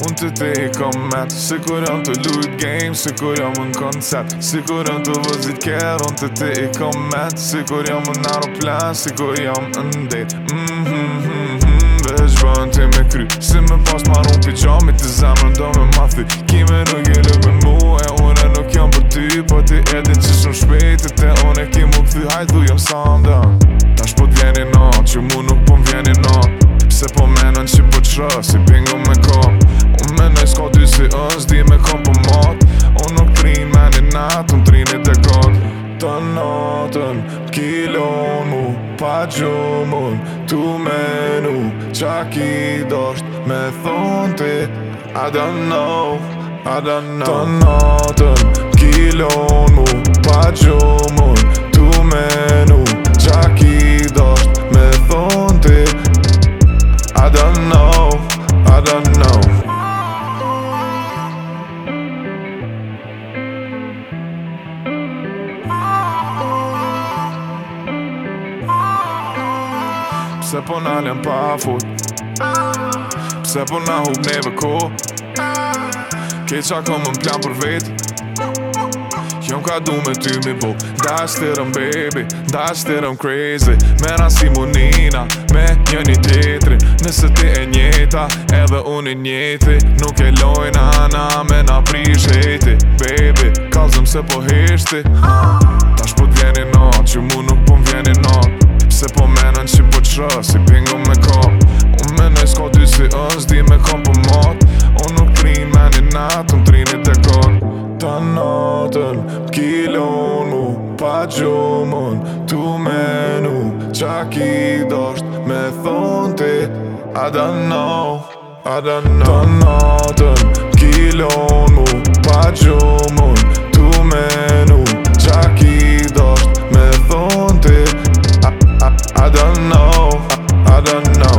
Unë të te i kom met Se kur janë të lujt game Se kur janë në koncept Se kur janë të vëzit kër Unë të te i kom met Se kur janë në aeroplan Se kur janë në date Vesh bën të me kry Se me pas marun pi qami Të zemën do me mathi Kime në gjele për mu E une nuk jam për Po ti edhe që shumë te une kim u këthy Hajt jam sa nda Ta po t'vjeni na Që mu nuk po m'vjeni na Pse po menon që po Si bingo me ka Zdi me kompomat Unë nuk tri me në natë Unë tri në dekat Të notën Kilon mu Pa gjumën Tu menu Qa ki do shtë Me thonë te I don't know I don't know Të notën Kilon mu Pa gjumën Tu menu Qa ki do shtë Me thonë te I don't know I don't know Pse po na lën pa fut Pse po na hub neve ko qa kom më plan për vet Jom ka du me ty mi bo Dashtirëm baby, dashtirëm crazy Mera si munina, me një një tjetri Nëse ti e njeta, edhe unë njeti Nuk e lojna na me na prisheti Baby, kalzëm se po hishti Tash po t'vjeni not, që mu nuk po m'vjeni not shë Si bingo me kom Unë menoj s'ka dy si ës Di me kom për mat Unë nuk trin me një nat Unë trin i dekon Ta natën Kilon mu Pa gjumon Tu menu Qa ki dosht Me thon ti I don't know I don't natën Kilon mu Pa gjumon Tu menu Qa ki dosht Me thon ti I, I, I don't know